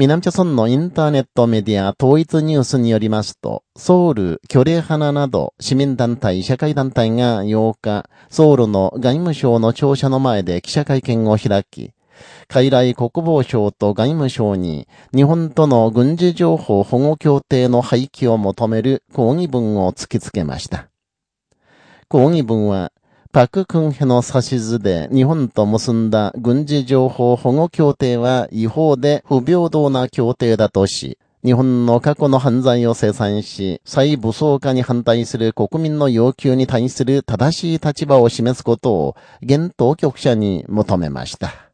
南朝村のインターネットメディア統一ニュースによりますと、ソウル、巨霊花など市民団体、社会団体が8日、ソウルの外務省の庁舎の前で記者会見を開き、海来国防省と外務省に日本との軍事情報保護協定の廃棄を求める抗議文を突きつけました。抗議文は、パククンヘの指図で日本と結んだ軍事情報保護協定は違法で不平等な協定だとし、日本の過去の犯罪を生産し、再武装化に反対する国民の要求に対する正しい立場を示すことを、現当局者に求めました。